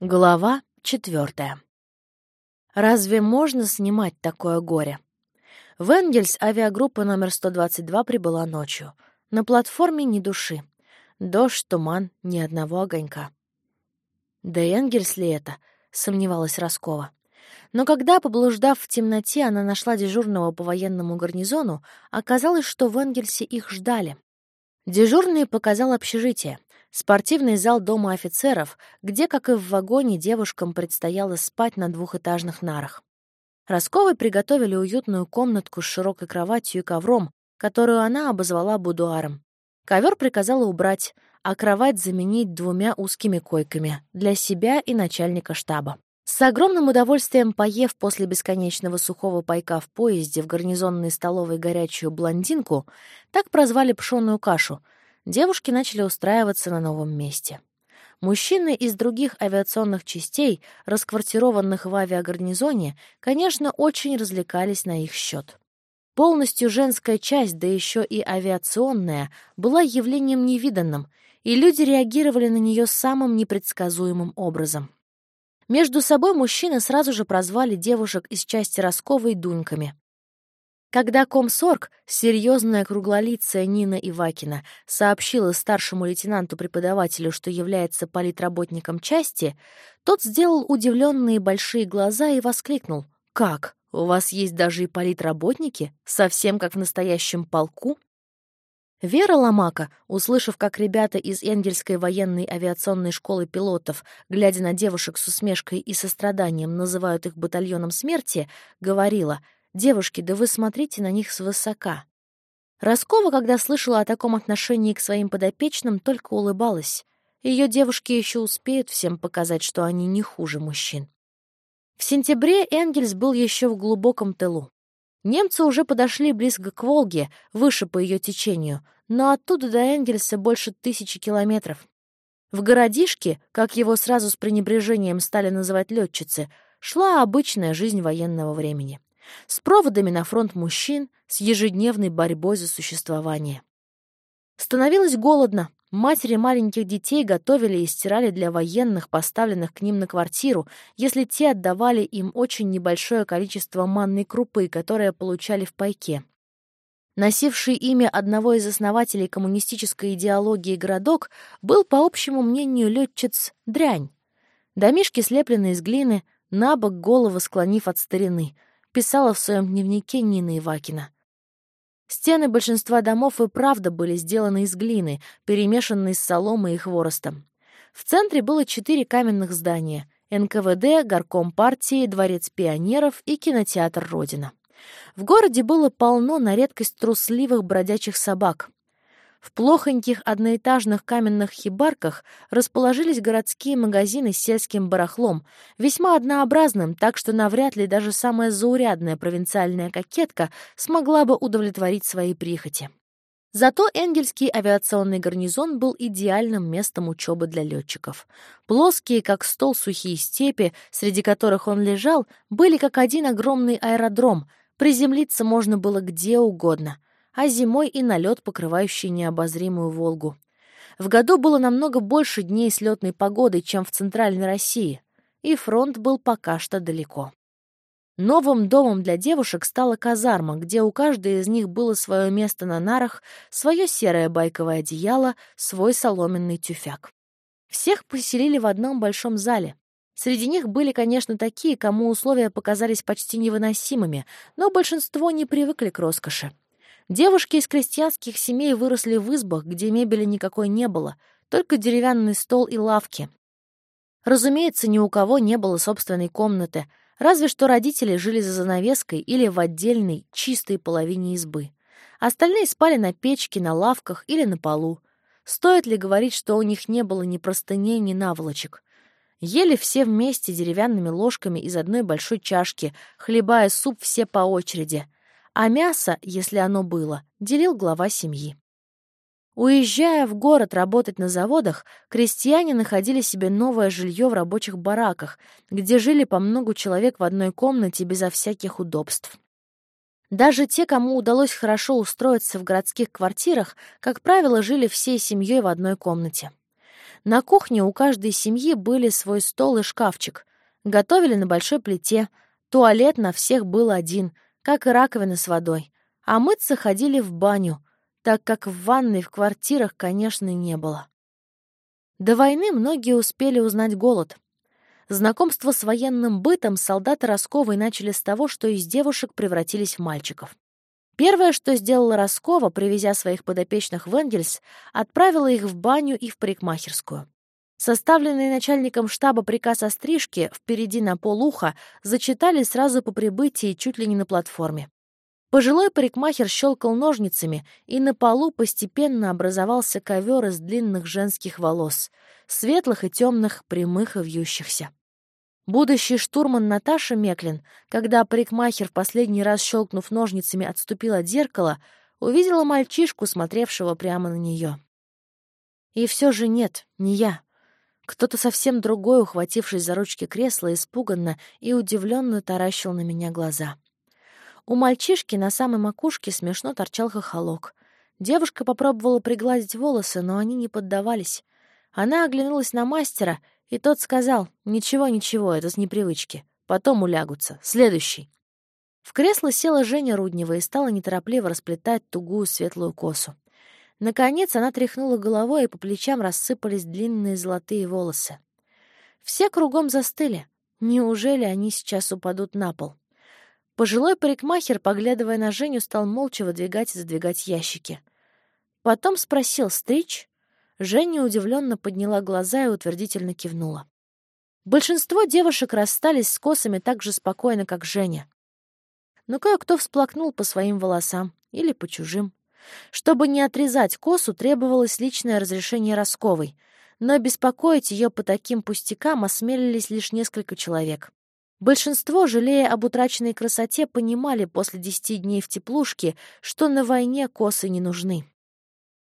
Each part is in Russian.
Глава четвертая. Разве можно снимать такое горе? В Энгельс авиагруппа номер 122 прибыла ночью. На платформе ни души. Дождь, туман, ни одного огонька. «Да Энгельс ли это?» — сомневалась Роскова. Но когда, поблуждав в темноте, она нашла дежурного по военному гарнизону, оказалось, что в Энгельсе их ждали. Дежурный показал общежитие. Спортивный зал дома офицеров, где, как и в вагоне, девушкам предстояло спать на двухэтажных нарах. Росковой приготовили уютную комнатку с широкой кроватью и ковром, которую она обозвала будуаром. Ковер приказала убрать, а кровать заменить двумя узкими койками для себя и начальника штаба. С огромным удовольствием поев после бесконечного сухого пайка в поезде в гарнизонной столовой горячую блондинку, так прозвали пшеную кашу — девушки начали устраиваться на новом месте. Мужчины из других авиационных частей, расквартированных в авиагарнизоне, конечно, очень развлекались на их счет. Полностью женская часть, да еще и авиационная, была явлением невиданным, и люди реагировали на нее самым непредсказуемым образом. Между собой мужчины сразу же прозвали девушек из части Росковой Дуньками. Когда комсорг, серьезная круглолицая Нина Ивакина, сообщила старшему лейтенанту-преподавателю, что является политработником части, тот сделал удивленные большие глаза и воскликнул. «Как? У вас есть даже и политработники? Совсем как в настоящем полку?» Вера Ломака, услышав, как ребята из Энгельской военной авиационной школы пилотов, глядя на девушек с усмешкой и состраданием, называют их батальоном смерти, говорила — «Девушки, да вы смотрите на них свысока». Роскова, когда слышала о таком отношении к своим подопечным, только улыбалась. Ее девушки еще успеют всем показать, что они не хуже мужчин. В сентябре Энгельс был еще в глубоком тылу. Немцы уже подошли близко к Волге, выше по ее течению, но оттуда до Энгельса больше тысячи километров. В городишке, как его сразу с пренебрежением стали называть летчицы, шла обычная жизнь военного времени с проводами на фронт мужчин, с ежедневной борьбой за существование. Становилось голодно. Матери маленьких детей готовили и стирали для военных, поставленных к ним на квартиру, если те отдавали им очень небольшое количество манной крупы, которое получали в пайке. Носивший имя одного из основателей коммунистической идеологии городок был, по общему мнению летчиц, дрянь. Домишки слеплены из глины, на бок головы склонив от старины — писала в своем дневнике Нина Ивакина. Стены большинства домов и правда были сделаны из глины, перемешанной с соломой и хворостом. В центре было четыре каменных здания — НКВД, Горком партии, Дворец пионеров и кинотеатр «Родина». В городе было полно на редкость трусливых бродячих собак. В плохоньких одноэтажных каменных хибарках расположились городские магазины с сельским барахлом, весьма однообразным, так что навряд ли даже самая заурядная провинциальная кокетка смогла бы удовлетворить свои прихоти. Зато Энгельский авиационный гарнизон был идеальным местом учебы для летчиков. Плоские, как стол, сухие степи, среди которых он лежал, были как один огромный аэродром. Приземлиться можно было где угодно а зимой и налет, покрывающий необозримую Волгу. В году было намного больше дней с летной погодой, чем в Центральной России, и фронт был пока что далеко. Новым домом для девушек стала казарма, где у каждой из них было свое место на нарах, свое серое байковое одеяло, свой соломенный тюфяк. Всех поселили в одном большом зале. Среди них были, конечно, такие, кому условия показались почти невыносимыми, но большинство не привыкли к роскоши. Девушки из крестьянских семей выросли в избах, где мебели никакой не было, только деревянный стол и лавки. Разумеется, ни у кого не было собственной комнаты, разве что родители жили за занавеской или в отдельной, чистой половине избы. Остальные спали на печке, на лавках или на полу. Стоит ли говорить, что у них не было ни простыней, ни наволочек? Ели все вместе деревянными ложками из одной большой чашки, хлебая суп все по очереди — а мясо, если оно было, делил глава семьи. Уезжая в город работать на заводах, крестьяне находили себе новое жилье в рабочих бараках, где жили по многу человек в одной комнате безо всяких удобств. Даже те, кому удалось хорошо устроиться в городских квартирах, как правило, жили всей семьей в одной комнате. На кухне у каждой семьи были свой стол и шкафчик. Готовили на большой плите. Туалет на всех был один, как и раковина с водой. А мыться ходили в баню, так как в ванной в квартирах, конечно, не было. До войны многие успели узнать голод. Знакомство с военным бытом солдаты Росковой начали с того, что из девушек превратились в мальчиков. Первое, что сделала Роскова, привезя своих подопечных в Энгельс, отправила их в баню и в парикмахерскую. Составленный начальником штаба приказ о стрижке впереди на полуха зачитали сразу по прибытии чуть ли не на платформе. Пожилой парикмахер щелкал ножницами, и на полу постепенно образовался ковер из длинных женских волос, светлых и темных, прямых и вьющихся. Будущий штурман Наташа Меклин, когда парикмахер в последний раз, щелкнув ножницами, отступил от зеркала, увидела мальчишку, смотревшего прямо на нее. И все же нет, не я. Кто-то совсем другой, ухватившись за ручки кресла, испуганно и удивленно таращил на меня глаза. У мальчишки на самой макушке смешно торчал хохолок. Девушка попробовала пригладить волосы, но они не поддавались. Она оглянулась на мастера — и тот сказал, «Ничего, ничего, это с непривычки. Потом улягутся. Следующий». В кресло села Женя Руднева и стала неторопливо расплетать тугую светлую косу. Наконец она тряхнула головой, и по плечам рассыпались длинные золотые волосы. Все кругом застыли. Неужели они сейчас упадут на пол? Пожилой парикмахер, поглядывая на Женю, стал молча выдвигать и задвигать ящики. Потом спросил «Стричь?». Женя удивленно подняла глаза и утвердительно кивнула. Большинство девушек расстались с косами так же спокойно, как Женя. Но кое-кто всплакнул по своим волосам или по чужим. Чтобы не отрезать косу, требовалось личное разрешение Росковой, но беспокоить ее по таким пустякам осмелились лишь несколько человек. Большинство, жалея об утраченной красоте, понимали после десяти дней в теплушке, что на войне косы не нужны.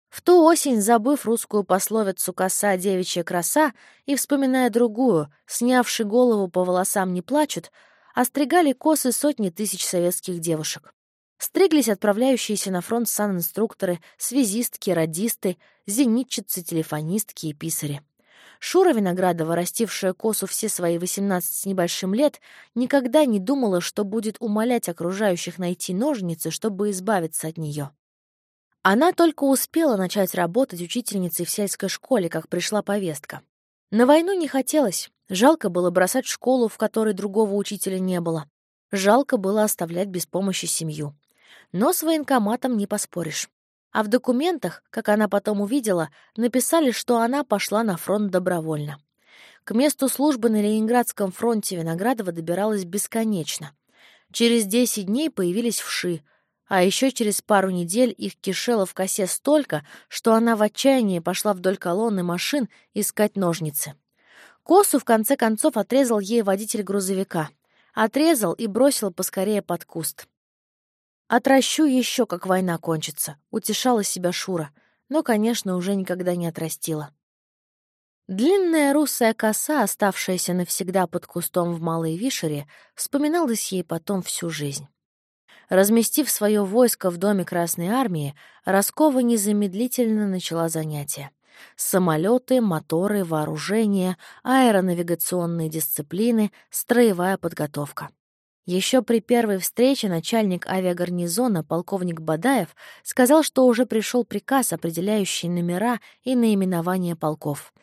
В ту осень, забыв русскую пословицу «коса девичья краса» и вспоминая другую «снявши голову по волосам не плачут», остригали косы сотни тысяч советских девушек. Стриглись отправляющиеся на фронт санинструкторы, связистки, радисты, зенитчицы, телефонистки и писари. Шура Виноградова, растившая косу все свои 18 с небольшим лет, никогда не думала, что будет умолять окружающих найти ножницы, чтобы избавиться от нее. Она только успела начать работать учительницей в сельской школе, как пришла повестка. На войну не хотелось. Жалко было бросать школу, в которой другого учителя не было. Жалко было оставлять без помощи семью. Но с военкоматом не поспоришь. А в документах, как она потом увидела, написали, что она пошла на фронт добровольно. К месту службы на Ленинградском фронте Виноградова добиралась бесконечно. Через 10 дней появились вши, а еще через пару недель их кишело в косе столько, что она в отчаянии пошла вдоль колонны машин искать ножницы. Косу, в конце концов, отрезал ей водитель грузовика. Отрезал и бросил поскорее под куст. «Отращу еще, как война кончится», — утешала себя Шура, но, конечно, уже никогда не отрастила. Длинная русая коса, оставшаяся навсегда под кустом в Малой Вишере, вспоминалась ей потом всю жизнь. Разместив свое войско в доме Красной Армии, Роскова незамедлительно начала занятия. Самолеты, моторы, вооружение, аэронавигационные дисциплины, строевая подготовка. Еще при первой встрече начальник авиагарнизона, полковник Бадаев, сказал, что уже пришел приказ, определяющий номера и наименование полков.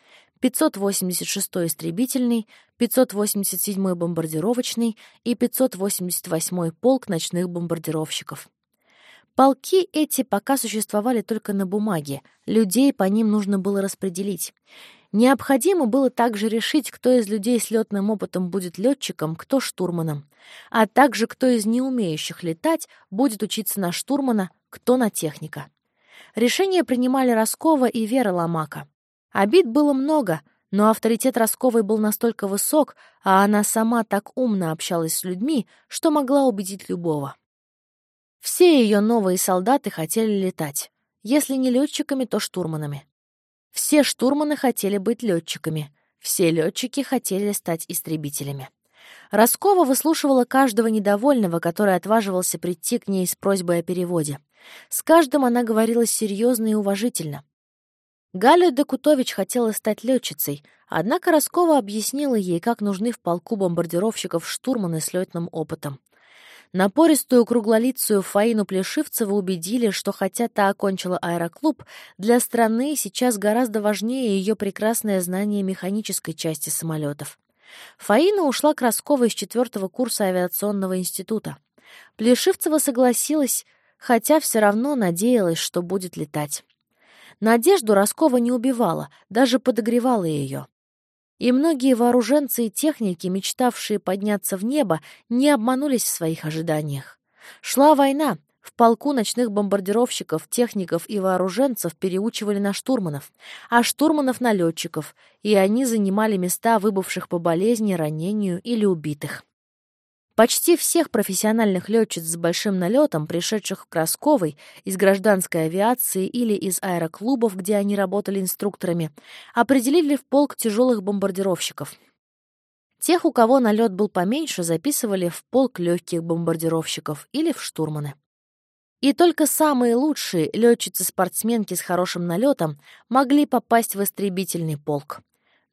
586-й истребительный, 587-й бомбардировочный и 588-й полк ночных бомбардировщиков. Полки эти пока существовали только на бумаге, людей по ним нужно было распределить. Необходимо было также решить, кто из людей с летным опытом будет летчиком, кто штурманом, а также кто из неумеющих летать будет учиться на штурмана, кто на техника. Решения принимали Роскова и Вера Ломака. Обид было много, но авторитет Росковой был настолько высок, а она сама так умно общалась с людьми, что могла убедить любого. Все ее новые солдаты хотели летать. Если не летчиками, то штурманами. Все штурманы хотели быть летчиками. Все летчики хотели стать истребителями. Роскова выслушивала каждого недовольного, который отваживался прийти к ней с просьбой о переводе. С каждым она говорила серьезно и уважительно. Галя Декутович хотела стать летчицей, однако Роскова объяснила ей, как нужны в полку бомбардировщиков штурманы с летным опытом. Напористую круглолицую Фаину Плешивцеву убедили, что хотя та окончила аэроклуб, для страны сейчас гораздо важнее ее прекрасное знание механической части самолетов. Фаина ушла к Росковой из четвертого курса авиационного института. Плешивцева согласилась, хотя все равно надеялась, что будет летать. Надежду Роскова не убивала, даже подогревала ее. И многие вооруженцы и техники, мечтавшие подняться в небо, не обманулись в своих ожиданиях. Шла война. В полку ночных бомбардировщиков, техников и вооруженцев переучивали на штурманов, а штурманов — на летчиков, и они занимали места выбывших по болезни, ранению или убитых. Почти всех профессиональных летчиц с большим налетом, пришедших в Красковой из гражданской авиации или из аэроклубов, где они работали инструкторами, определили в полк тяжелых бомбардировщиков. Тех, у кого налет был поменьше, записывали в полк легких бомбардировщиков или в штурманы. И только самые лучшие летчицы-спортсменки с хорошим налетом могли попасть в истребительный полк.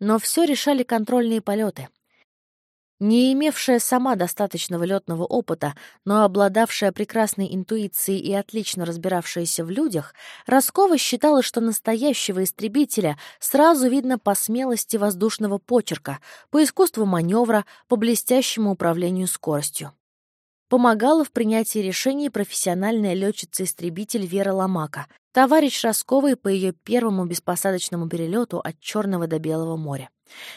Но все решали контрольные полеты. Не имевшая сама достаточного летного опыта, но обладавшая прекрасной интуицией и отлично разбиравшаяся в людях, Роскова считала, что настоящего истребителя сразу видно по смелости воздушного почерка, по искусству маневра, по блестящему управлению скоростью. Помогала в принятии решений профессиональная летчица-истребитель Вера Ломака, товарищ Росковой по ее первому беспосадочному перелету от Черного до Белого моря.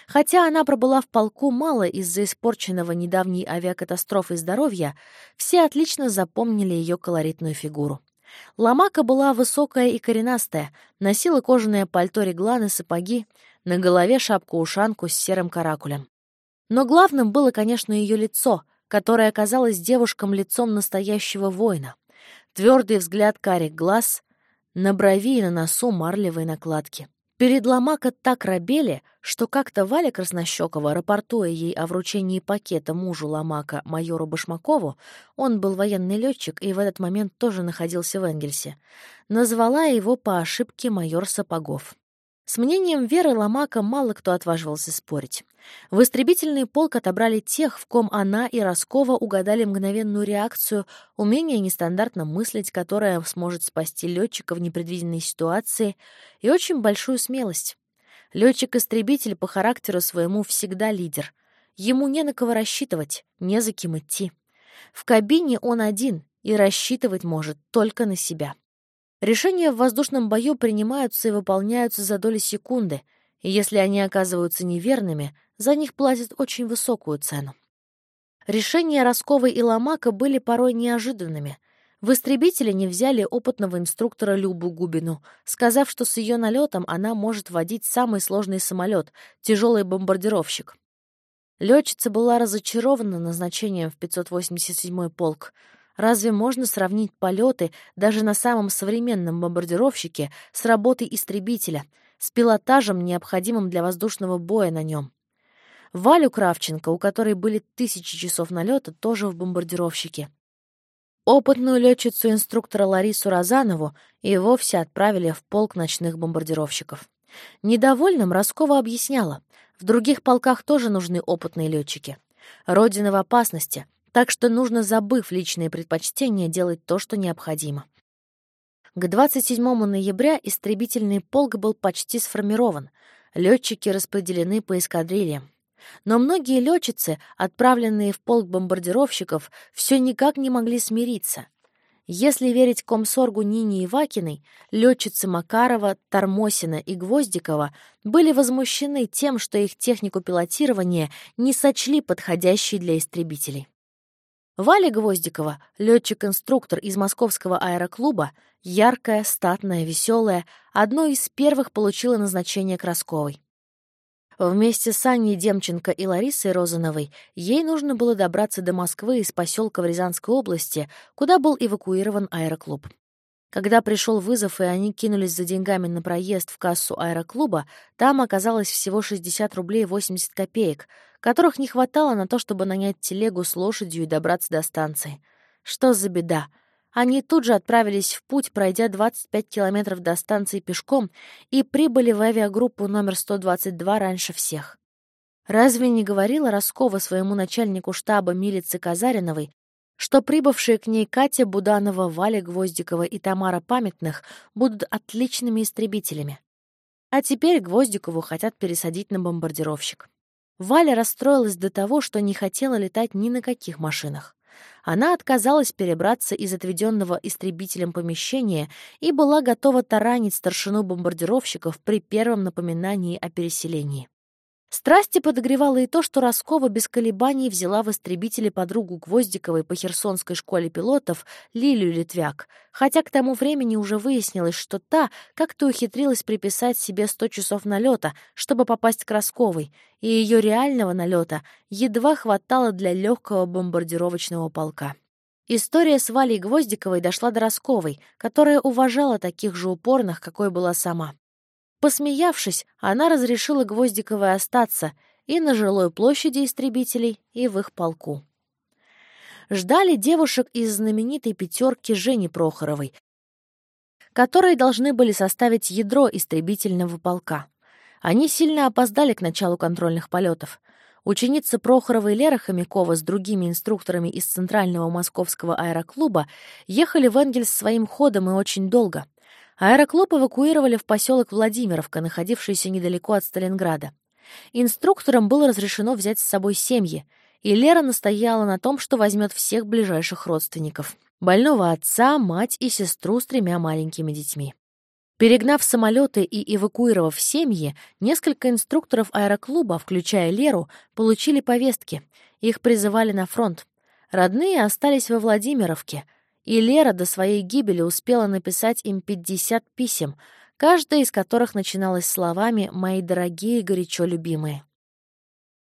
Хотя она пробыла в полку мало из-за испорченного недавней авиакатастрофы здоровья, все отлично запомнили ее колоритную фигуру. Ломака была высокая и коренастая, носила кожаное пальто реглан и сапоги, на голове шапку-ушанку с серым каракулем. Но главным было, конечно, ее лицо, которое оказалось девушкам лицом настоящего воина. Твердый взгляд карих глаз, на брови и на носу марлевой накладки. Перед Ломако так робели, что как-то Валя Краснощекова, рапортуя ей о вручении пакета мужу Ломака, майору Башмакову, он был военный летчик и в этот момент тоже находился в Энгельсе, назвала его по ошибке майор Сапогов. С мнением Веры Ломака мало кто отваживался спорить. В истребительный полк отобрали тех, в ком она и Роскова угадали мгновенную реакцию, умение нестандартно мыслить, которое сможет спасти летчика в непредвиденной ситуации, и очень большую смелость. Летчик-истребитель по характеру своему всегда лидер. Ему не на кого рассчитывать, не за кем идти. В кабине он один и рассчитывать может только на себя. Решения в воздушном бою принимаются и выполняются за доли секунды, и если они оказываются неверными, за них платят очень высокую цену. Решения Росковой и Ломака были порой неожиданными. В истребителе не взяли опытного инструктора Любу Губину, сказав, что с ее налетом она может водить самый сложный самолет — тяжелый бомбардировщик. Летчица была разочарована назначением в 587-й полк — Разве можно сравнить полеты даже на самом современном бомбардировщике с работой истребителя, с пилотажем, необходимым для воздушного боя на нем? Валю Кравченко, у которой были тысячи часов налета, тоже в бомбардировщике. Опытную летчицу-инструктора Ларису Розанову и вовсе отправили в полк ночных бомбардировщиков. Недовольным Роскова объясняла, в других полках тоже нужны опытные летчики. Родина в опасности — так что нужно, забыв личные предпочтения, делать то, что необходимо. К 27 ноября истребительный полк был почти сформирован, летчики распределены по эскадрильям. Но многие летчицы, отправленные в полк бомбардировщиков, все никак не могли смириться. Если верить комсоргу Нине Ивакиной, летчицы Макарова, Тормосина и Гвоздикова были возмущены тем, что их технику пилотирования не сочли подходящей для истребителей. Валя Гвоздикова, летчик-инструктор из московского аэроклуба, яркая, статная, веселая, одно из первых получила назначение Красковой. Вместе с Аней Демченко и Ларисой Розановой ей нужно было добраться до Москвы из поселка в Рязанской области, куда был эвакуирован аэроклуб. Когда пришел вызов, и они кинулись за деньгами на проезд в кассу аэроклуба, там оказалось всего 60 рублей 80 копеек, которых не хватало на то, чтобы нанять телегу с лошадью и добраться до станции. Что за беда? Они тут же отправились в путь, пройдя 25 километров до станции пешком, и прибыли в авиагруппу номер 122 раньше всех. Разве не говорила Роскова своему начальнику штаба милицы Казариновой, что прибывшие к ней Катя Буданова, Валя Гвоздикова и Тамара Памятных будут отличными истребителями? А теперь Гвоздикову хотят пересадить на бомбардировщик. Валя расстроилась до того, что не хотела летать ни на каких машинах. Она отказалась перебраться из отведенного истребителем помещения и была готова таранить старшину бомбардировщиков при первом напоминании о переселении. Страсти подогревало и то, что Роскова без колебаний взяла в истребители подругу Гвоздиковой по Херсонской школе пилотов Лилию Литвяк, хотя к тому времени уже выяснилось, что та как-то ухитрилась приписать себе 100 часов налета, чтобы попасть к Росковой, и ее реального налета едва хватало для легкого бомбардировочного полка. История с Валей Гвоздиковой дошла до Росковой, которая уважала таких же упорных, какой была сама. Посмеявшись, она разрешила Гвоздиковой остаться и на жилой площади истребителей, и в их полку. Ждали девушек из знаменитой пятерки Жени Прохоровой, которые должны были составить ядро истребительного полка. Они сильно опоздали к началу контрольных полетов. Ученица Прохоровой Лера Хомякова с другими инструкторами из Центрального Московского аэроклуба ехали в Энгельс своим ходом и очень долго — Аэроклуб эвакуировали в поселок Владимировка, находившийся недалеко от Сталинграда. Инструкторам было разрешено взять с собой семьи, и Лера настояла на том, что возьмет всех ближайших родственников. Больного отца, мать и сестру с тремя маленькими детьми. Перегнав самолеты и эвакуировав семьи, несколько инструкторов аэроклуба, включая Леру, получили повестки. Их призывали на фронт. Родные остались во Владимировке — и Лера до своей гибели успела написать им 50 писем, каждая из которых начиналась словами «Мои дорогие, горячо любимые».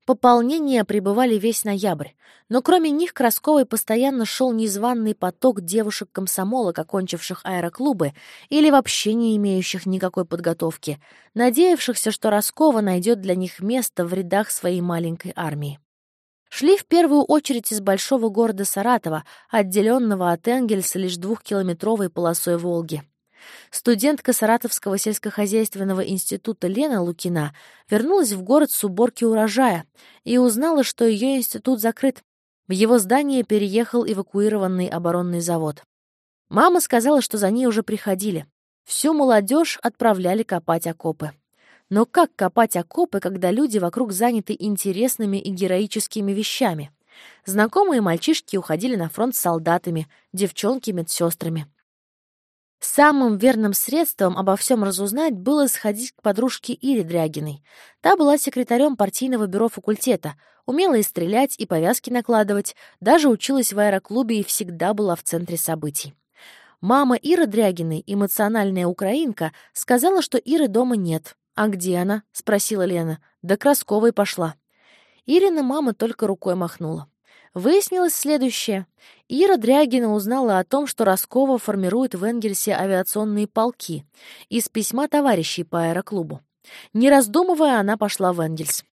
Пополнения прибывали весь ноябрь, но кроме них к Росковой постоянно шел незваный поток девушек-комсомолок, окончивших аэроклубы или вообще не имеющих никакой подготовки, надеявшихся, что Роскова найдет для них место в рядах своей маленькой армии. Шли в первую очередь из большого города Саратова, отделенного от Энгельса лишь двухкилометровой полосой Волги. Студентка Саратовского сельскохозяйственного института Лена Лукина вернулась в город с уборки урожая и узнала, что ее институт закрыт. В его здание переехал эвакуированный оборонный завод. Мама сказала, что за ней уже приходили. Всю молодежь отправляли копать окопы. Но как копать окопы, когда люди вокруг заняты интересными и героическими вещами? Знакомые мальчишки уходили на фронт с солдатами, девчонки — медсестрами. Самым верным средством обо всем разузнать было сходить к подружке Ире Дрягиной. Та была секретарем партийного бюро факультета, умела и стрелять, и повязки накладывать, даже училась в аэроклубе и всегда была в центре событий. Мама Иры Дрягиной, эмоциональная украинка, сказала, что Иры дома нет, «А где она?» — спросила Лена. «Да Красковой пошла». Ирина мама только рукой махнула. Выяснилось следующее. Ира Дрягина узнала о том, что Роскова формирует в Энгельсе авиационные полки из письма товарищей по аэроклубу. Не раздумывая, она пошла в Энгельс.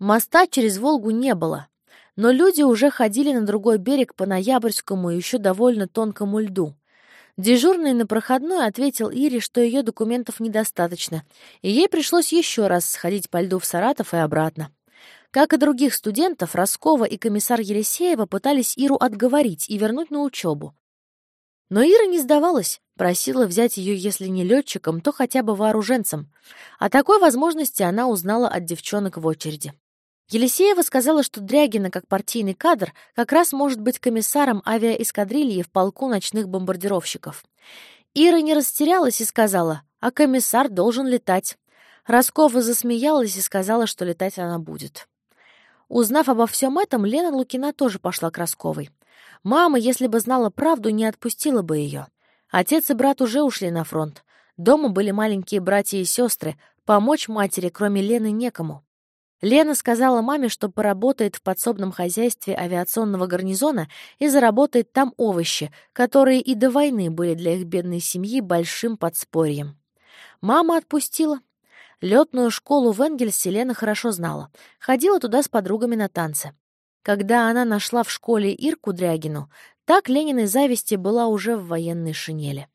Моста через Волгу не было, но люди уже ходили на другой берег по ноябрьскому еще довольно тонкому льду. Дежурный на проходной ответил Ире, что ее документов недостаточно, и ей пришлось еще раз сходить по льду в Саратов и обратно. Как и других студентов, Роскова и комиссар Елисеева пытались Иру отговорить и вернуть на учебу. Но Ира не сдавалась, просила взять ее, если не летчиком, то хотя бы вооруженцем. О такой возможности она узнала от девчонок в очереди. Елисеева сказала, что Дрягина, как партийный кадр, как раз может быть комиссаром авиаэскадрильи в полку ночных бомбардировщиков. Ира не растерялась и сказала, а комиссар должен летать. Роскова засмеялась и сказала, что летать она будет. Узнав обо всем этом, Лена Лукина тоже пошла к Росковой. Мама, если бы знала правду, не отпустила бы ее. Отец и брат уже ушли на фронт. Дома были маленькие братья и сестры. Помочь матери, кроме Лены, некому. Лена сказала маме, что поработает в подсобном хозяйстве авиационного гарнизона и заработает там овощи, которые и до войны были для их бедной семьи большим подспорьем. Мама отпустила. Летную школу в Энгельсе Лена хорошо знала. Ходила туда с подругами на танцы. Когда она нашла в школе Ирку Дрягину, так Лениной зависти была уже в военной шинели.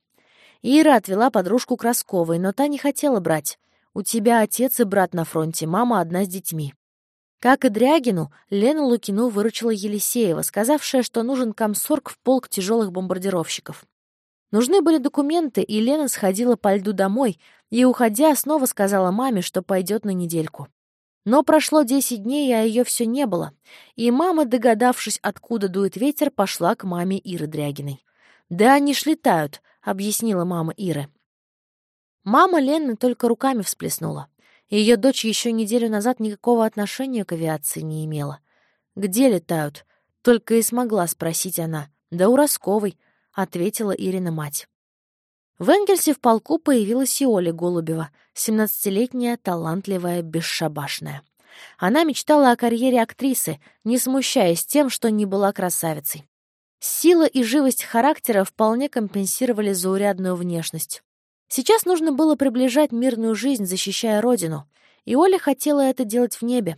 Ира отвела подружку Красковой, но та не хотела брать. «У тебя отец и брат на фронте, мама одна с детьми». Как и Дрягину, Лену Лукину выручила Елисеева, сказавшая, что нужен комсорг в полк тяжелых бомбардировщиков. Нужны были документы, и Лена сходила по льду домой и, уходя, снова сказала маме, что пойдет на недельку. Но прошло десять дней, а ее все не было, и мама, догадавшись, откуда дует ветер, пошла к маме Иры Дрягиной. «Да они ж летают», — объяснила мама Иры. Мама Лены только руками всплеснула. Ее дочь еще неделю назад никакого отношения к авиации не имела. «Где летают?» — только и смогла спросить она. «Да у Росковой», — ответила Ирина мать. В Энгельсе в полку появилась и Оля Голубева, семнадцатилетняя, талантливая, бесшабашная. Она мечтала о карьере актрисы, не смущаясь тем, что не была красавицей. Сила и живость характера вполне компенсировали заурядную внешность. Сейчас нужно было приближать мирную жизнь, защищая родину, и Оля хотела это делать в небе.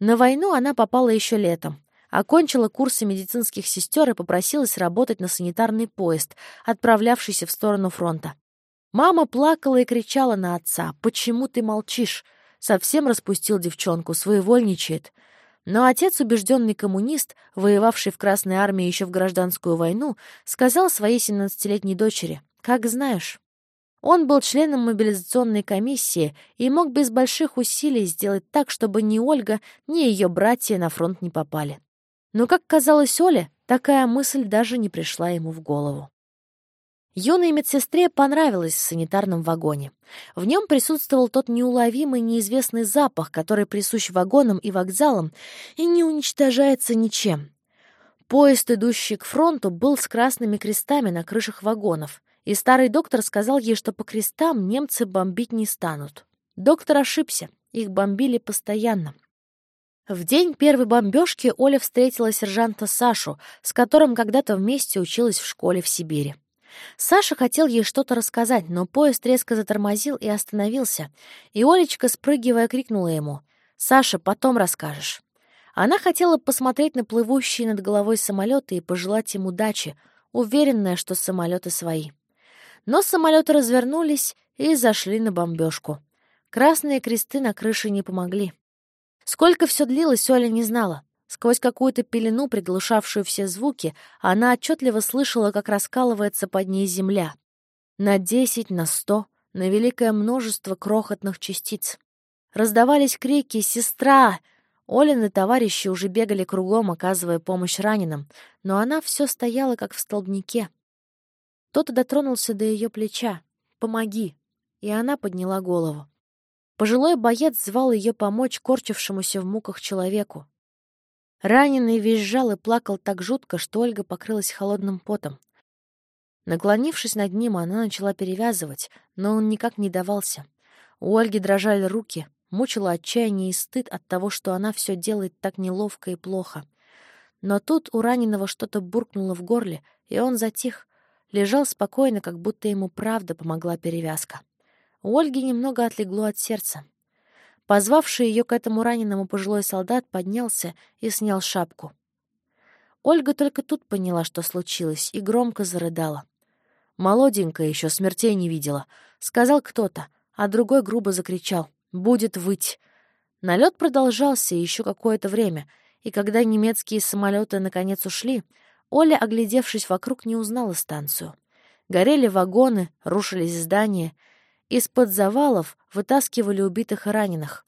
На войну она попала еще летом, окончила курсы медицинских сестер и попросилась работать на санитарный поезд, отправлявшийся в сторону фронта. Мама плакала и кричала на отца. «Почему ты молчишь?» Совсем распустил девчонку, своевольничает. Но отец, убежденный коммунист, воевавший в Красной армии еще в гражданскую войну, сказал своей 17-летней дочери, «Как знаешь». Он был членом мобилизационной комиссии и мог без больших усилий сделать так, чтобы ни Ольга, ни ее братья на фронт не попали. Но, как казалось Оле, такая мысль даже не пришла ему в голову. Юной медсестре понравилось в санитарном вагоне. В нем присутствовал тот неуловимый неизвестный запах, который присущ вагонам и вокзалам и не уничтожается ничем. Поезд, идущий к фронту, был с красными крестами на крышах вагонов и старый доктор сказал ей, что по крестам немцы бомбить не станут. Доктор ошибся, их бомбили постоянно. В день первой бомбежки Оля встретила сержанта Сашу, с которым когда-то вместе училась в школе в Сибири. Саша хотел ей что-то рассказать, но поезд резко затормозил и остановился, и Олечка, спрыгивая, крикнула ему «Саша, потом расскажешь». Она хотела посмотреть на плывущие над головой самолеты и пожелать им удачи, уверенная, что самолеты свои. Но самолеты развернулись и зашли на бомбежку. Красные кресты на крыше не помогли. Сколько все длилось, Оля не знала. Сквозь какую-то пелену, приглушавшую все звуки, она отчетливо слышала, как раскалывается под ней земля. На десять, на сто, на великое множество крохотных частиц. Раздавались крики «Сестра!». Олины товарищи уже бегали кругом, оказывая помощь раненым, но она все стояла, как в столбнике, кто-то дотронулся до ее плеча. «Помоги!» И она подняла голову. Пожилой боец звал ее помочь корчившемуся в муках человеку. Раненый визжал и плакал так жутко, что Ольга покрылась холодным потом. Наклонившись над ним, она начала перевязывать, но он никак не давался. У Ольги дрожали руки, мучило отчаяние и стыд от того, что она все делает так неловко и плохо. Но тут у раненого что-то буркнуло в горле, и он затих, лежал спокойно, как будто ему правда помогла перевязка. У Ольги немного отлегло от сердца. Позвавший ее к этому раненому пожилой солдат поднялся и снял шапку. Ольга только тут поняла, что случилось, и громко зарыдала. «Молоденькая еще смертей не видела», — сказал кто-то, а другой грубо закричал. «Будет выть». Налет продолжался еще какое-то время, и когда немецкие самолеты наконец ушли, Оля, оглядевшись вокруг, не узнала станцию. Горели вагоны, рушились здания. Из-под завалов вытаскивали убитых и раненых.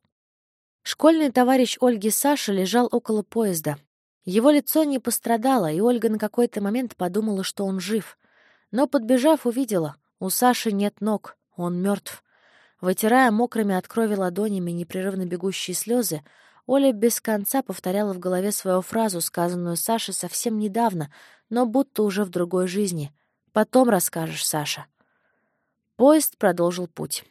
Школьный товарищ Ольги Саша лежал около поезда. Его лицо не пострадало, и Ольга на какой-то момент подумала, что он жив. Но, подбежав, увидела — у Саши нет ног, он мертв. Вытирая мокрыми от крови ладонями непрерывно бегущие слезы, Оля без конца повторяла в голове свою фразу, сказанную Саше совсем недавно, но будто уже в другой жизни. «Потом расскажешь, Саша». Поезд продолжил путь.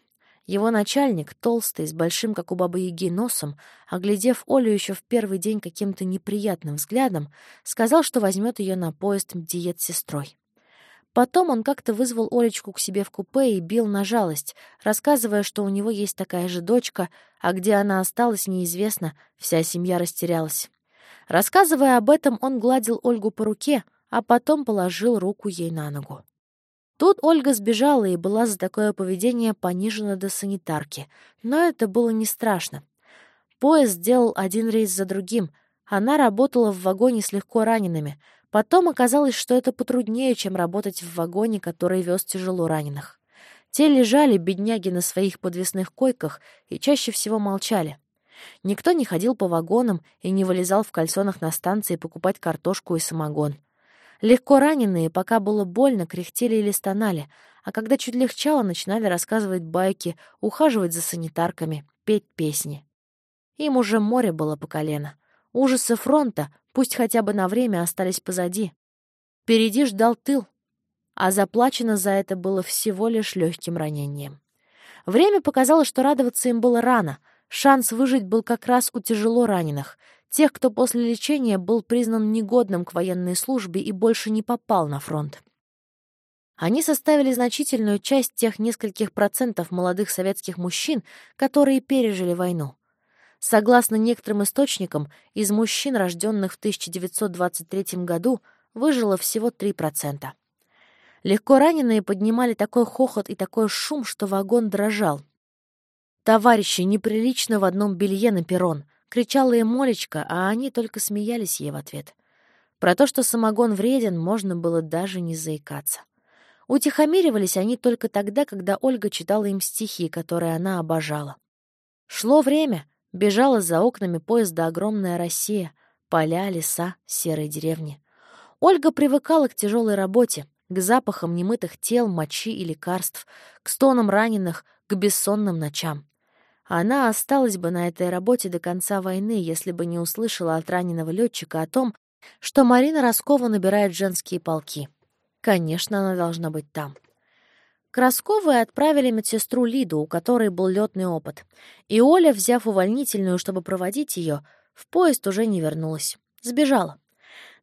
Его начальник, толстый, с большим, как у бабы-яги, носом, оглядев Олю еще в первый день каким-то неприятным взглядом, сказал, что возьмет ее на поезд диет сестрой. Потом он как-то вызвал Олечку к себе в купе и бил на жалость, рассказывая, что у него есть такая же дочка, а где она осталась, неизвестно, вся семья растерялась. Рассказывая об этом, он гладил Ольгу по руке, а потом положил руку ей на ногу. Тут Ольга сбежала и была за такое поведение понижена до санитарки. Но это было не страшно. Поезд сделал один рейс за другим. Она работала в вагоне с легко ранеными. Потом оказалось, что это потруднее, чем работать в вагоне, который вез тяжело раненых. Те лежали, бедняги, на своих подвесных койках и чаще всего молчали. Никто не ходил по вагонам и не вылезал в кальсонах на станции покупать картошку и самогон. Легко раненые, пока было больно, кряхтели или стонали, а когда чуть легчало, начинали рассказывать байки, ухаживать за санитарками, петь песни. Им уже море было по колено. Ужасы фронта, пусть хотя бы на время, остались позади. Впереди ждал тыл, а заплачено за это было всего лишь легким ранением. Время показало, что радоваться им было рано. Шанс выжить был как раз у тяжело раненых — тех, кто после лечения был признан негодным к военной службе и больше не попал на фронт. Они составили значительную часть тех нескольких процентов молодых советских мужчин, которые пережили войну. Согласно некоторым источникам, из мужчин, рожденных в 1923 году, выжило всего 3%. Легко раненые поднимали такой хохот и такой шум, что вагон дрожал. «Товарищи, неприлично в одном белье на перрон», Кричала им Молечка, а они только смеялись ей в ответ. Про то, что самогон вреден, можно было даже не заикаться. Утихомиривались они только тогда, когда Ольга читала им стихи, которые она обожала. Шло время, бежала за окнами поезда огромная Россия, поля, леса, серые деревни. Ольга привыкала к тяжелой работе, к запахам немытых тел, мочи и лекарств, к стонам раненых, к бессонным ночам. Она осталась бы на этой работе до конца войны, если бы не услышала от раненого летчика о том, что Марина Роскова набирает женские полки. Конечно, она должна быть там. К Росковой отправили медсестру Лиду, у которой был летный опыт. И Оля, взяв увольнительную, чтобы проводить ее, в поезд уже не вернулась. Сбежала.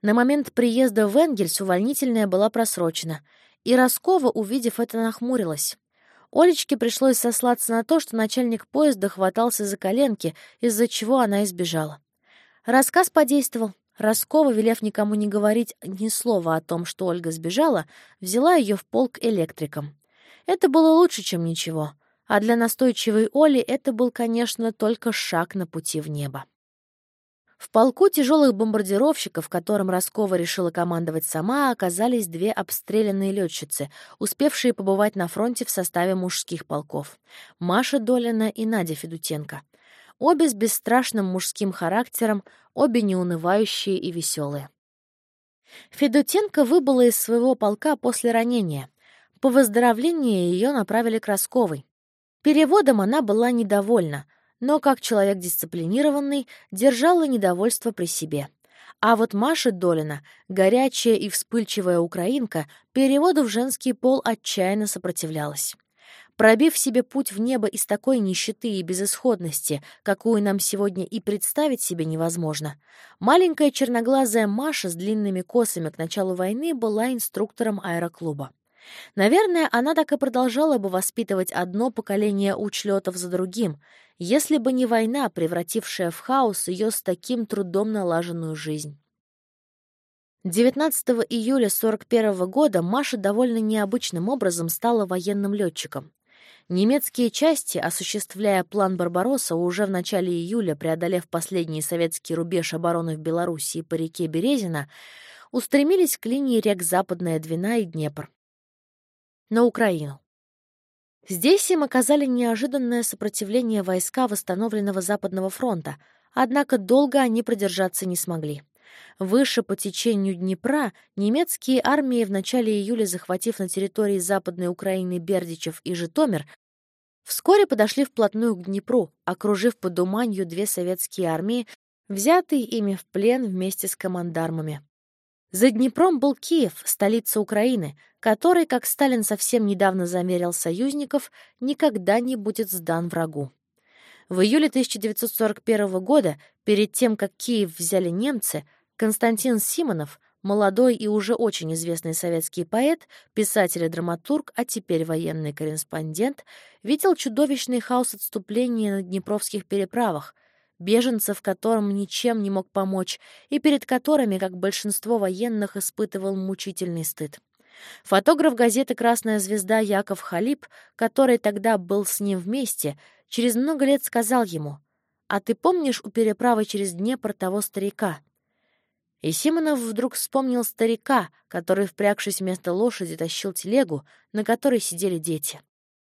На момент приезда в Энгельс увольнительная была просрочена, и Роскова, увидев это, нахмурилась. Олечке пришлось сослаться на то, что начальник поезда хватался за коленки, из-за чего она избежала. Рассказ подействовал. Роскова, велев никому не говорить ни слова о том, что Ольга сбежала, взяла ее в полк электриком. Это было лучше, чем ничего. А для настойчивой Оли это был, конечно, только шаг на пути в небо. В полку тяжелых бомбардировщиков, которым Роскова решила командовать сама, оказались две обстрелянные летчицы, успевшие побывать на фронте в составе мужских полков — Маша Долина и Надя Федутенко. Обе с бесстрашным мужским характером, обе неунывающие и веселые. Федутенко выбыла из своего полка после ранения. По выздоровлении ее направили к Росковой. Переводом она была недовольна — но, как человек дисциплинированный, держала недовольство при себе. А вот Маша Долина, горячая и вспыльчивая украинка, переводу в женский пол отчаянно сопротивлялась. Пробив себе путь в небо из такой нищеты и безысходности, какую нам сегодня и представить себе невозможно, маленькая черноглазая Маша с длинными косами к началу войны была инструктором аэроклуба. Наверное, она так и продолжала бы воспитывать одно поколение учлетов за другим, если бы не война, превратившая в хаос ее с таким трудом налаженную жизнь. 19 июля 41 года Маша довольно необычным образом стала военным летчиком. Немецкие части, осуществляя план Барбаросса, уже в начале июля, преодолев последний советский рубеж обороны в Белоруссии по реке Березина, устремились к линии рек Западная Двина и Днепр на Украину. Здесь им оказали неожиданное сопротивление войска восстановленного Западного фронта, однако долго они продержаться не смогли. Выше по течению Днепра немецкие армии в начале июля, захватив на территории Западной Украины Бердичев и Житомир, вскоре подошли вплотную к Днепру, окружив под Уманью две советские армии, взятые ими в плен вместе с командармами. За Днепром был Киев, столица Украины, который, как Сталин совсем недавно замерил союзников, никогда не будет сдан врагу. В июле 1941 года, перед тем, как Киев взяли немцы, Константин Симонов, молодой и уже очень известный советский поэт, писатель и драматург, а теперь военный корреспондент, видел чудовищный хаос отступления на Днепровских переправах, беженцев, которым ничем не мог помочь, и перед которыми, как большинство военных, испытывал мучительный стыд. Фотограф газеты «Красная звезда» Яков Халип, который тогда был с ним вместе, через много лет сказал ему, «А ты помнишь у переправы через Днепр того старика?» И Симонов вдруг вспомнил старика, который, впрягшись вместо лошади, тащил телегу, на которой сидели дети.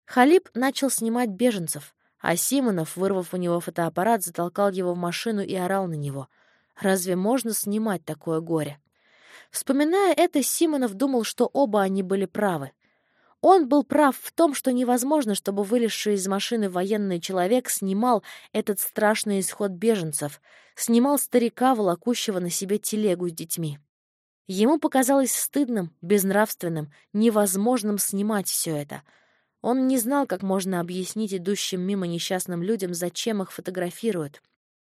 Халип начал снимать беженцев, а Симонов, вырвав у него фотоаппарат, затолкал его в машину и орал на него. «Разве можно снимать такое горе?» Вспоминая это, Симонов думал, что оба они были правы. Он был прав в том, что невозможно, чтобы вылезший из машины военный человек снимал этот страшный исход беженцев, снимал старика, волокущего на себе телегу с детьми. Ему показалось стыдным, безнравственным, невозможным снимать все это. Он не знал, как можно объяснить идущим мимо несчастным людям, зачем их фотографируют.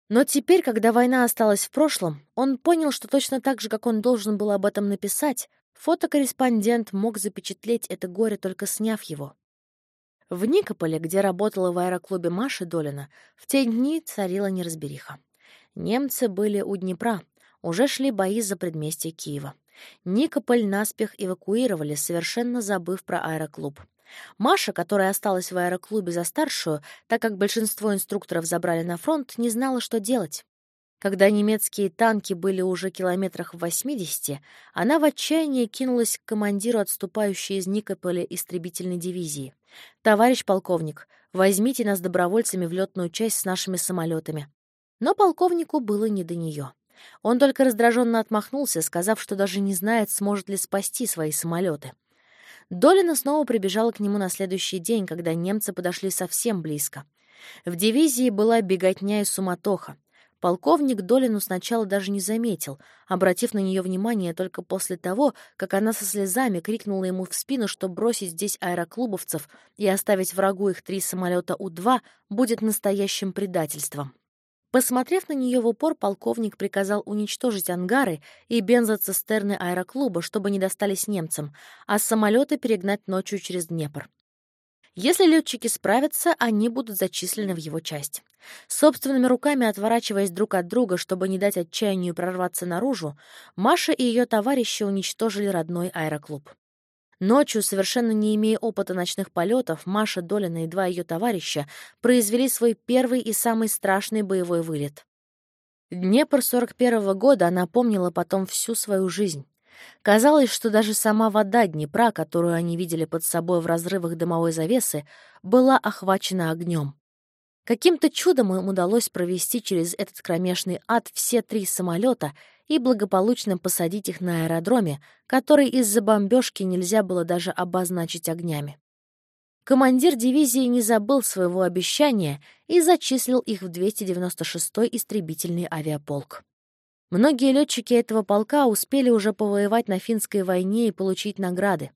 Но теперь, когда война осталась в прошлом, он понял, что точно так же, как он должен был об этом написать, фотокорреспондент мог запечатлеть это горе, только сняв его. В Никополе, где работала в аэроклубе Маши Долина, в те дни царила неразбериха. Немцы были у Днепра, уже шли бои за предместье Киева. Никополь наспех эвакуировали, совершенно забыв про аэроклуб. Маша, которая осталась в аэроклубе за старшую, так как большинство инструкторов забрали на фронт, не знала, что делать. Когда немецкие танки были уже километрах в 80, она в отчаянии кинулась к командиру отступающей из Никополя истребительной дивизии. «Товарищ полковник, возьмите нас добровольцами в летную часть с нашими самолетами». Но полковнику было не до нее. Он только раздраженно отмахнулся, сказав, что даже не знает, сможет ли спасти свои самолеты. Долина снова прибежала к нему на следующий день, когда немцы подошли совсем близко. В дивизии была беготня и суматоха. Полковник Долину сначала даже не заметил, обратив на нее внимание только после того, как она со слезами крикнула ему в спину, что бросить здесь аэроклубовцев и оставить врагу их три самолета У-2 будет настоящим предательством. Посмотрев на нее в упор, полковник приказал уничтожить ангары и бензоцистерны аэроклуба, чтобы не достались немцам, а самолеты перегнать ночью через Днепр. Если летчики справятся, они будут зачислены в его часть. Собственными руками отворачиваясь друг от друга, чтобы не дать отчаянию прорваться наружу, Маша и ее товарищи уничтожили родной аэроклуб. Ночью, совершенно не имея опыта ночных полетов, Маша Долина и два ее товарища произвели свой первый и самый страшный боевой вылет. Днепр 41-го года она помнила потом всю свою жизнь. Казалось, что даже сама вода Днепра, которую они видели под собой в разрывах дымовой завесы, была охвачена огнем. Каким-то чудом им удалось провести через этот кромешный ад все три самолета и благополучно посадить их на аэродроме, который из-за бомбежки нельзя было даже обозначить огнями. Командир дивизии не забыл своего обещания и зачислил их в 296-й истребительный авиаполк. Многие летчики этого полка успели уже повоевать на финской войне и получить награды.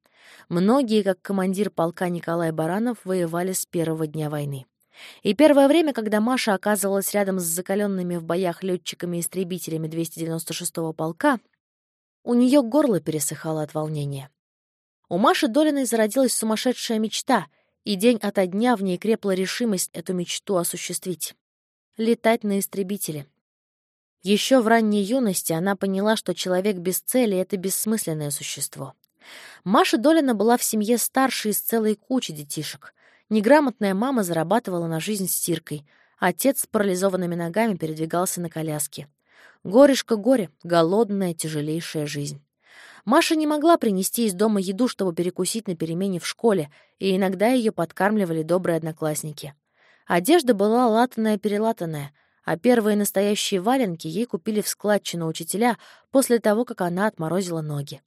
Многие, как командир полка Николай Баранов, воевали с первого дня войны. И первое время, когда Маша оказывалась рядом с закаленными в боях летчиками-истребителями 296-го полка, у нее горло пересыхало от волнения. У Маши Долиной зародилась сумасшедшая мечта, и день ото дня в ней крепла решимость эту мечту осуществить. Летать на истребителе. Еще в ранней юности она поняла, что человек без цели — это бессмысленное существо. Маша Долина была в семье старшей из целой кучи детишек. Неграмотная мама зарабатывала на жизнь стиркой. Отец с парализованными ногами передвигался на коляске. Горешка горе, голодная, тяжелейшая жизнь. Маша не могла принести из дома еду, чтобы перекусить на перемене в школе, и иногда ее подкармливали добрые одноклассники. Одежда была латаная-перелатанная, а первые настоящие валенки ей купили в складчину учителя после того, как она отморозила ноги.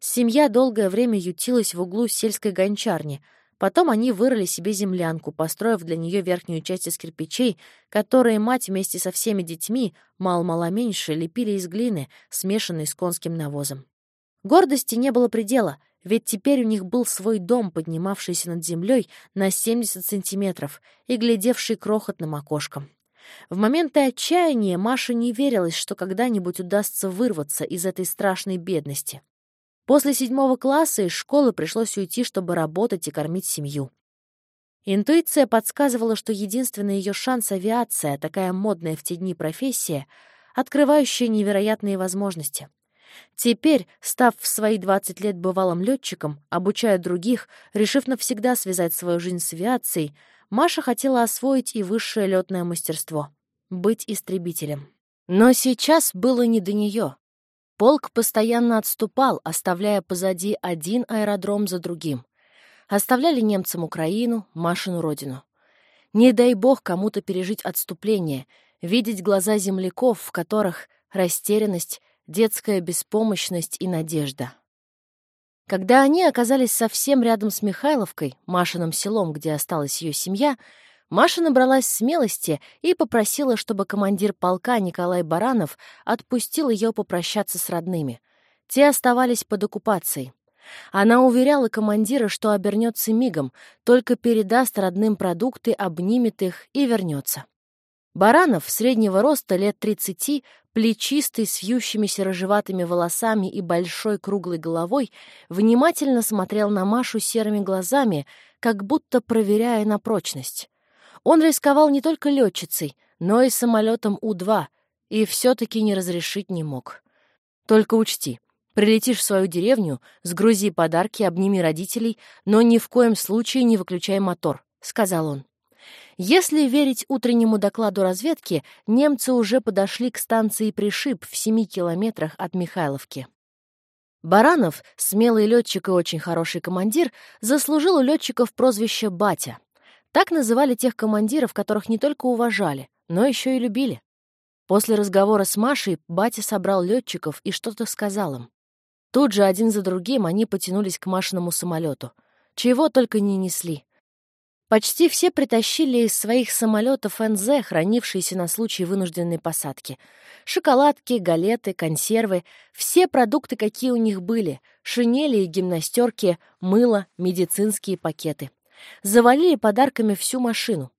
Семья долгое время ютилась в углу сельской гончарни — Потом они вырыли себе землянку, построив для нее верхнюю часть из кирпичей, которые мать вместе со всеми детьми, мало-мало меньше, лепили из глины, смешанной с конским навозом. Гордости не было предела, ведь теперь у них был свой дом, поднимавшийся над землей на 70 сантиметров и глядевший крохотным окошком. В моменты отчаяния Маше не верилось, что когда-нибудь удастся вырваться из этой страшной бедности. После седьмого класса из школы пришлось уйти, чтобы работать и кормить семью. Интуиция подсказывала, что единственный ее шанс — авиация, такая модная в те дни профессия, открывающая невероятные возможности. Теперь, став в свои 20 лет бывалым летчиком, обучая других, решив навсегда связать свою жизнь с авиацией, Маша хотела освоить и высшее летное мастерство — быть истребителем. Но сейчас было не до нее. Полк постоянно отступал, оставляя позади один аэродром за другим. Оставляли немцам Украину, Машину родину. Не дай бог кому-то пережить отступление, видеть глаза земляков, в которых растерянность, детская беспомощность и надежда. Когда они оказались совсем рядом с Михайловкой, Машиным селом, где осталась ее семья, Маша набралась смелости и попросила, чтобы командир полка Николай Баранов отпустил ее попрощаться с родными. Те оставались под оккупацией. Она уверяла командира, что обернется мигом, только передаст родным продукты, обнимет их и вернется. Баранов, среднего роста, лет тридцати, плечистый, с вьющимися рыжеватыми волосами и большой круглой головой, внимательно смотрел на Машу серыми глазами, как будто проверяя на прочность. Он рисковал не только летчицей, но и самолетом У-2, и все-таки не разрешить не мог. Только учти, прилетишь в свою деревню, сгрузи подарки, обними родителей, но ни в коем случае не выключай мотор, — сказал он. Если верить утреннему докладу разведки, немцы уже подошли к станции Пришиб в семи километрах от Михайловки. Баранов, смелый летчик и очень хороший командир, заслужил у летчиков прозвище «Батя». Так называли тех командиров, которых не только уважали, но еще и любили. После разговора с Машей батя собрал летчиков и что-то сказал им. Тут же один за другим они потянулись к Машиному самолету. Чего только не несли. Почти все притащили из своих самолетов НЗ, хранившиеся на случай вынужденной посадки. Шоколадки, галеты, консервы, все продукты, какие у них были, шинели и гимнастерки, мыло, медицинские пакеты. Завалили подарками всю машину.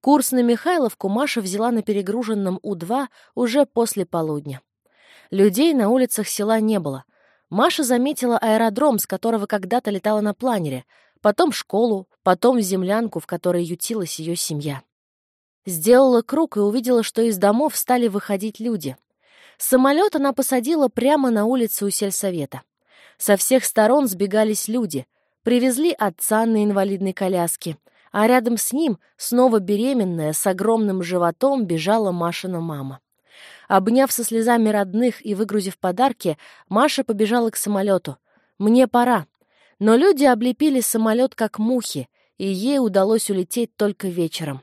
Курс на Михайловку Маша взяла на перегруженном У-2 уже после полудня. Людей на улицах села не было. Маша заметила аэродром, с которого когда-то летала на планере — потом школу, потом землянку, в которой ютилась ее семья. Сделала круг и увидела, что из домов стали выходить люди. Самолет она посадила прямо на улице у сельсовета. Со всех сторон сбегались люди. Привезли отца на инвалидной коляске, а рядом с ним, снова беременная, с огромным животом, бежала Машина мама. Обняв со слезами родных и выгрузив подарки, Маша побежала к самолету. «Мне пора», но люди облепили самолет как мухи, и ей удалось улететь только вечером.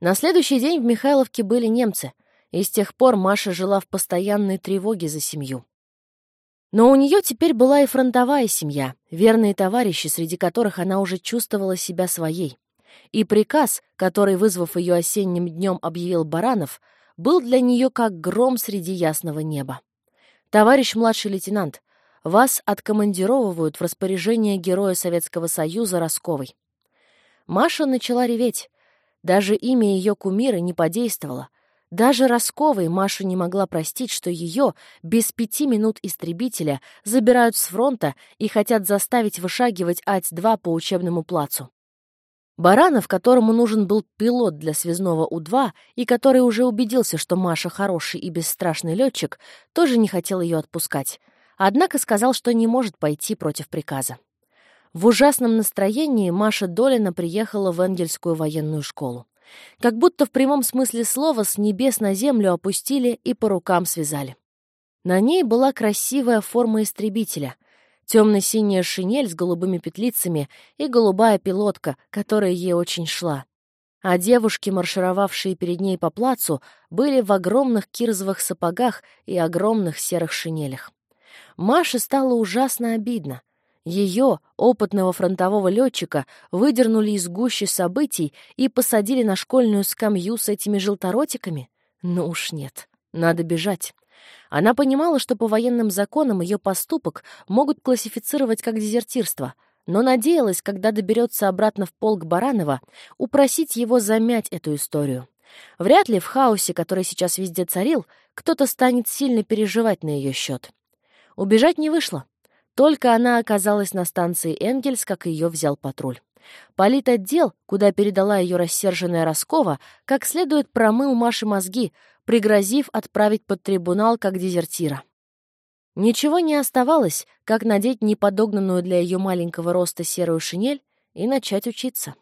На следующий день в Михайловке были немцы, и с тех пор Маша жила в постоянной тревоге за семью. Но у нее теперь была и фронтовая семья, верные товарищи, среди которых она уже чувствовала себя своей. И приказ, который, вызвав ее осенним днем, объявил Баранов, был для нее как гром среди ясного неба. «Товарищ младший лейтенант, вас откомандировывают в распоряжение Героя Советского Союза Росковой. Маша начала реветь. Даже имя ее кумира не подействовало. Даже Росковой Маша не могла простить, что ее, без пяти минут истребителя, забирают с фронта и хотят заставить вышагивать Ать-2 по учебному плацу. Баранов, которому нужен был пилот для связного У-2 и который уже убедился, что Маша хороший и бесстрашный летчик, тоже не хотел ее отпускать однако сказал, что не может пойти против приказа. В ужасном настроении Маша Долина приехала в Энгельскую военную школу. Как будто в прямом смысле слова с небес на землю опустили и по рукам связали. На ней была красивая форма истребителя, темно-синяя шинель с голубыми петлицами и голубая пилотка, которая ей очень шла. А девушки, маршировавшие перед ней по плацу, были в огромных кирзовых сапогах и огромных серых шинелях. Маше стало ужасно обидно. Ее, опытного фронтового летчика, выдернули из гущи событий и посадили на школьную скамью с этими желторотиками? Ну уж нет, надо бежать. Она понимала, что по военным законам ее поступок могут классифицировать как дезертирство, но надеялась, когда доберется обратно в полк Баранова, упросить его замять эту историю. Вряд ли в хаосе, который сейчас везде царил, кто-то станет сильно переживать на ее счет. Убежать не вышло. Только она оказалась на станции Энгельс, как ее взял патруль. Политотдел, куда передала ее рассерженная Роскова, как следует промыл Маше мозги, пригрозив отправить под трибунал как дезертира. Ничего не оставалось, как надеть неподогнанную для ее маленького роста серую шинель и начать учиться.